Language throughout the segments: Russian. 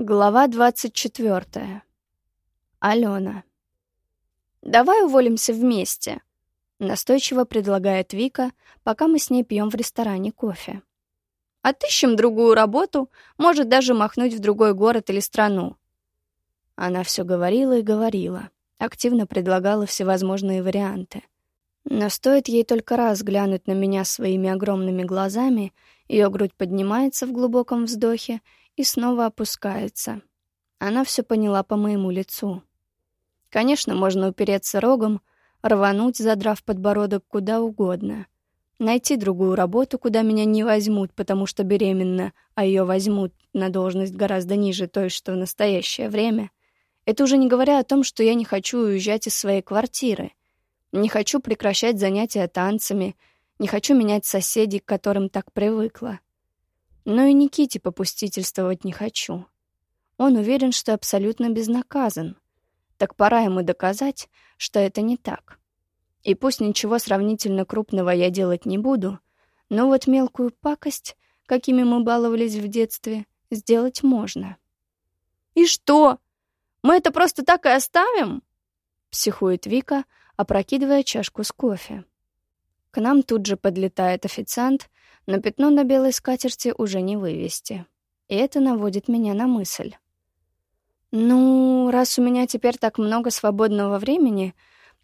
Глава двадцать четвертая. Алена. «Давай уволимся вместе», — настойчиво предлагает Вика, пока мы с ней пьем в ресторане кофе. «Отыщем другую работу, может даже махнуть в другой город или страну». Она все говорила и говорила, активно предлагала всевозможные варианты. Но стоит ей только раз глянуть на меня своими огромными глазами, ее грудь поднимается в глубоком вздохе, и снова опускается. Она все поняла по моему лицу. Конечно, можно упереться рогом, рвануть, задрав подбородок куда угодно. Найти другую работу, куда меня не возьмут, потому что беременна, а ее возьмут на должность гораздо ниже той, что в настоящее время. Это уже не говоря о том, что я не хочу уезжать из своей квартиры. Не хочу прекращать занятия танцами, не хочу менять соседей, к которым так привыкла. Но и Никите попустительствовать не хочу. Он уверен, что абсолютно безнаказан. Так пора ему доказать, что это не так. И пусть ничего сравнительно крупного я делать не буду, но вот мелкую пакость, какими мы баловались в детстве, сделать можно. «И что? Мы это просто так и оставим?» — психует Вика, опрокидывая чашку с кофе. К нам тут же подлетает официант но пятно на белой скатерти уже не вывести. И это наводит меня на мысль. Ну, раз у меня теперь так много свободного времени,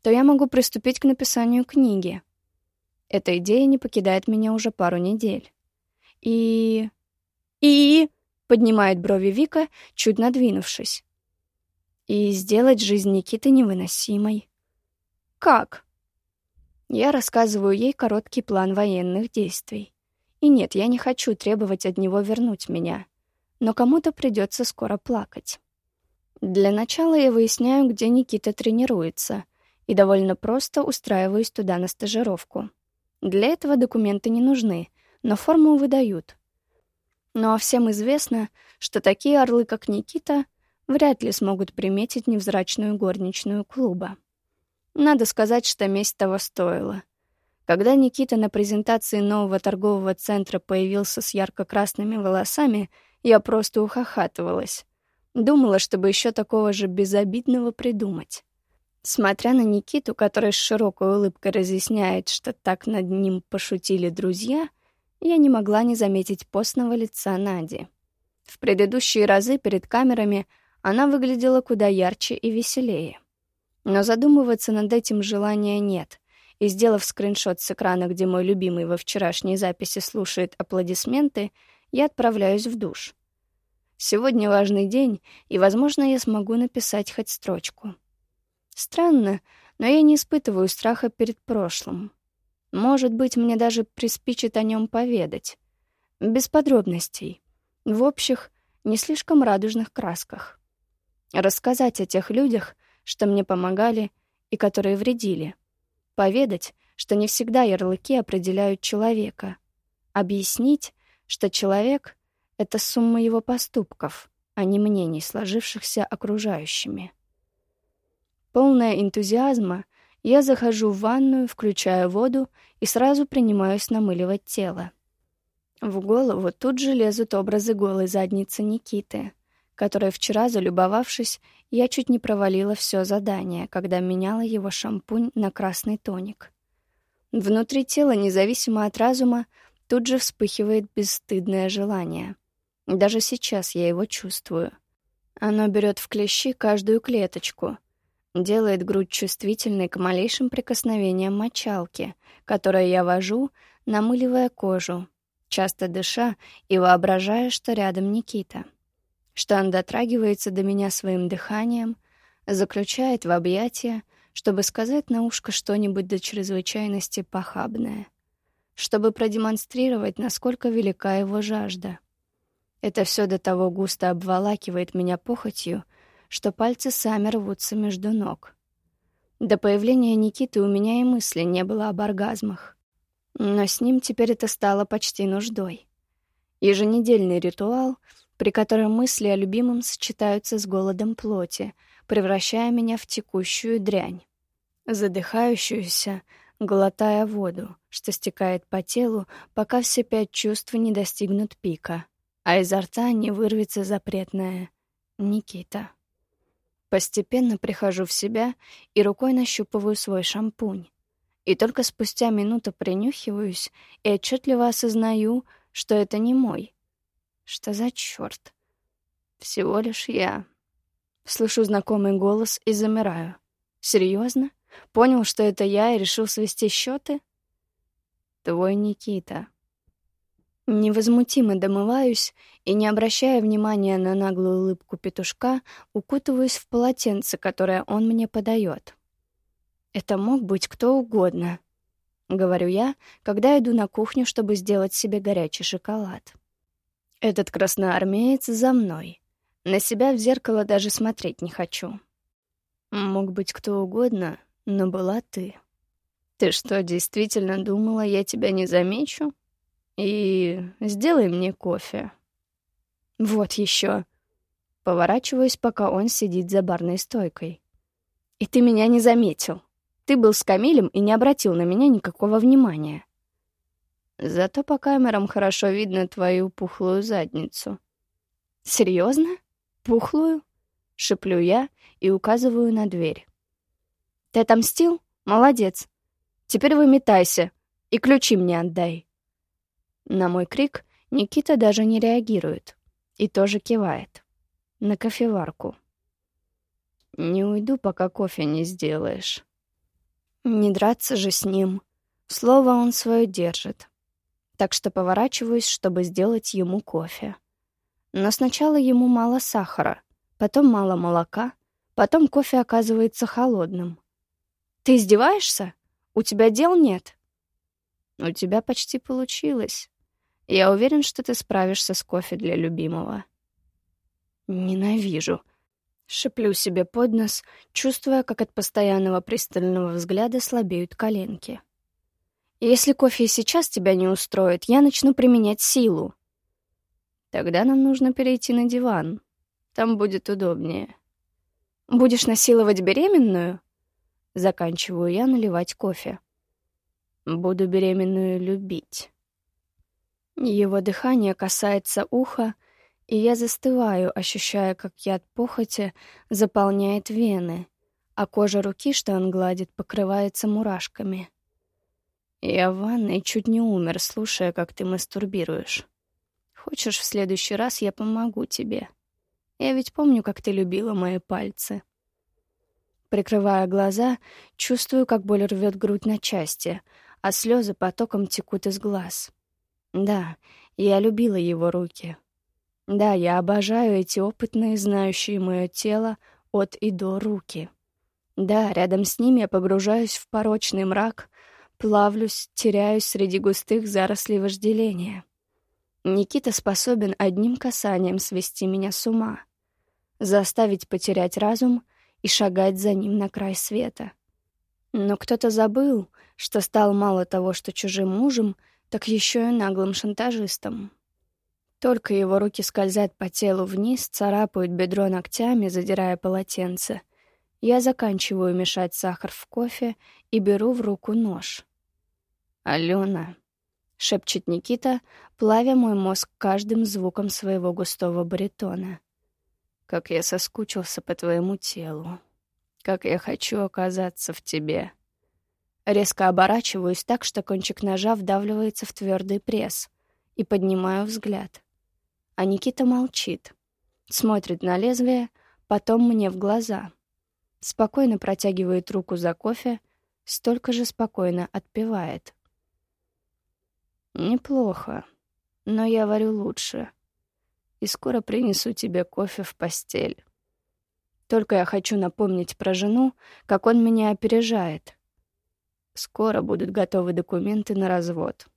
то я могу приступить к написанию книги. Эта идея не покидает меня уже пару недель. И... И... Поднимает брови Вика, чуть надвинувшись. И сделать жизнь Никиты невыносимой. Как? Я рассказываю ей короткий план военных действий. И нет, я не хочу требовать от него вернуть меня. Но кому-то придется скоро плакать. Для начала я выясняю, где Никита тренируется, и довольно просто устраиваюсь туда на стажировку. Для этого документы не нужны, но форму выдают. Ну а всем известно, что такие орлы, как Никита, вряд ли смогут приметить невзрачную горничную клуба. Надо сказать, что месть того стоила — когда Никита на презентации нового торгового центра появился с ярко-красными волосами, я просто ухахатывалась. Думала, чтобы еще такого же безобидного придумать. Смотря на Никиту, который с широкой улыбкой разъясняет, что так над ним пошутили друзья, я не могла не заметить постного лица Нади. В предыдущие разы перед камерами она выглядела куда ярче и веселее. Но задумываться над этим желания нет — и, сделав скриншот с экрана, где мой любимый во вчерашней записи слушает аплодисменты, я отправляюсь в душ. Сегодня важный день, и, возможно, я смогу написать хоть строчку. Странно, но я не испытываю страха перед прошлым. Может быть, мне даже приспичит о нем поведать. Без подробностей. В общих, не слишком радужных красках. Рассказать о тех людях, что мне помогали и которые вредили — Поведать, что не всегда ярлыки определяют человека. Объяснить, что человек — это сумма его поступков, а не мнений, сложившихся окружающими. Полная энтузиазма, я захожу в ванную, включаю воду и сразу принимаюсь намыливать тело. В голову тут же лезут образы голой задницы Никиты, которой вчера, залюбовавшись, я чуть не провалила все задание, когда меняла его шампунь на красный тоник. Внутри тела, независимо от разума, тут же вспыхивает бесстыдное желание. Даже сейчас я его чувствую. Оно берет в клещи каждую клеточку, делает грудь чувствительной к малейшим прикосновениям мочалки, которой я вожу, намыливая кожу, часто дыша и воображая, что рядом Никита что он дотрагивается до меня своим дыханием, заключает в объятия, чтобы сказать на ушко что-нибудь до чрезвычайности похабное, чтобы продемонстрировать, насколько велика его жажда. Это все до того густо обволакивает меня похотью, что пальцы сами рвутся между ног. До появления Никиты у меня и мысли не было об оргазмах. Но с ним теперь это стало почти нуждой. Еженедельный ритуал — при котором мысли о любимом сочетаются с голодом плоти, превращая меня в текущую дрянь. Задыхающуюся, глотая воду, что стекает по телу, пока все пять чувств не достигнут пика, а изо рта не вырвется запретное Никита. Постепенно прихожу в себя и рукой нащупываю свой шампунь. И только спустя минуту принюхиваюсь и отчетливо осознаю, что это не мой. Что за черт? Всего лишь я. Слышу знакомый голос и замираю. Серьезно? Понял, что это я и решил свести счеты? Твой Никита. Невозмутимо домываюсь и, не обращая внимания на наглую улыбку петушка, укутываюсь в полотенце, которое он мне подает. Это мог быть кто угодно, — говорю я, когда иду на кухню, чтобы сделать себе горячий шоколад. Этот красноармеец за мной. На себя в зеркало даже смотреть не хочу. Мог быть кто угодно, но была ты. Ты что, действительно думала, я тебя не замечу? И сделай мне кофе. Вот еще. Поворачиваюсь, пока он сидит за барной стойкой. И ты меня не заметил. Ты был с Камилем и не обратил на меня никакого внимания. Зато по камерам хорошо видно твою пухлую задницу. Серьезно? Пухлую? Шеплю я и указываю на дверь. Ты отомстил? Молодец. Теперь выметайся и ключи мне отдай. На мой крик Никита даже не реагирует и тоже кивает. На кофеварку. «Не уйду, пока кофе не сделаешь». Не драться же с ним. Слово он свое держит. Так что поворачиваюсь, чтобы сделать ему кофе. Но сначала ему мало сахара, потом мало молока, потом кофе оказывается холодным. «Ты издеваешься? У тебя дел нет?» «У тебя почти получилось. Я уверен, что ты справишься с кофе для любимого. Ненавижу. Шеплю себе под нос, чувствуя, как от постоянного пристального взгляда слабеют коленки. Если кофе сейчас тебя не устроит, я начну применять силу. Тогда нам нужно перейти на диван. Там будет удобнее. Будешь насиловать беременную? Заканчиваю я наливать кофе. Буду беременную любить. Его дыхание касается уха, и я застываю, ощущая, как яд похоти заполняет вены, а кожа руки, что он гладит, покрывается мурашками. Я в ванной чуть не умер, слушая, как ты мастурбируешь. Хочешь, в следующий раз я помогу тебе? Я ведь помню, как ты любила мои пальцы. Прикрывая глаза, чувствую, как боль рвет грудь на части, а слезы потоком текут из глаз. Да, я любила его руки. Да, я обожаю эти опытные, знающие мое тело от и до руки. Да, рядом с ними я погружаюсь в порочный мрак, плавлюсь, теряюсь среди густых зарослей вожделения. Никита способен одним касанием свести меня с ума, заставить потерять разум и шагать за ним на край света. Но кто-то забыл, что стал мало того, что чужим мужем — так еще и наглым шантажистом. Только его руки скользят по телу вниз, царапают бедро ногтями, задирая полотенце. Я заканчиваю мешать сахар в кофе и беру в руку нож. «Алена», — шепчет Никита, плавя мой мозг каждым звуком своего густого баритона. «Как я соскучился по твоему телу. Как я хочу оказаться в тебе». Резко оборачиваюсь так, что кончик ножа вдавливается в твердый пресс, и поднимаю взгляд. А Никита молчит, смотрит на лезвие, потом мне в глаза. Спокойно протягивает руку за кофе, столько же спокойно отпивает. «Неплохо, но я варю лучше, и скоро принесу тебе кофе в постель. Только я хочу напомнить про жену, как он меня опережает» Скоро будут готовы документы на развод.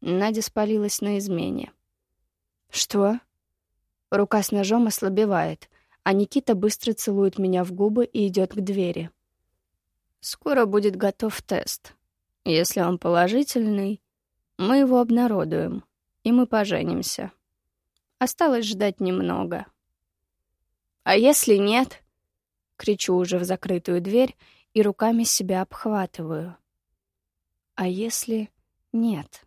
Надя спалилась на измене. «Что?» Рука с ножом ослабевает, а Никита быстро целует меня в губы и идет к двери. «Скоро будет готов тест. Если он положительный, мы его обнародуем, и мы поженимся. Осталось ждать немного». «А если нет?» Кричу уже в закрытую дверь и руками себя обхватываю. А если нет?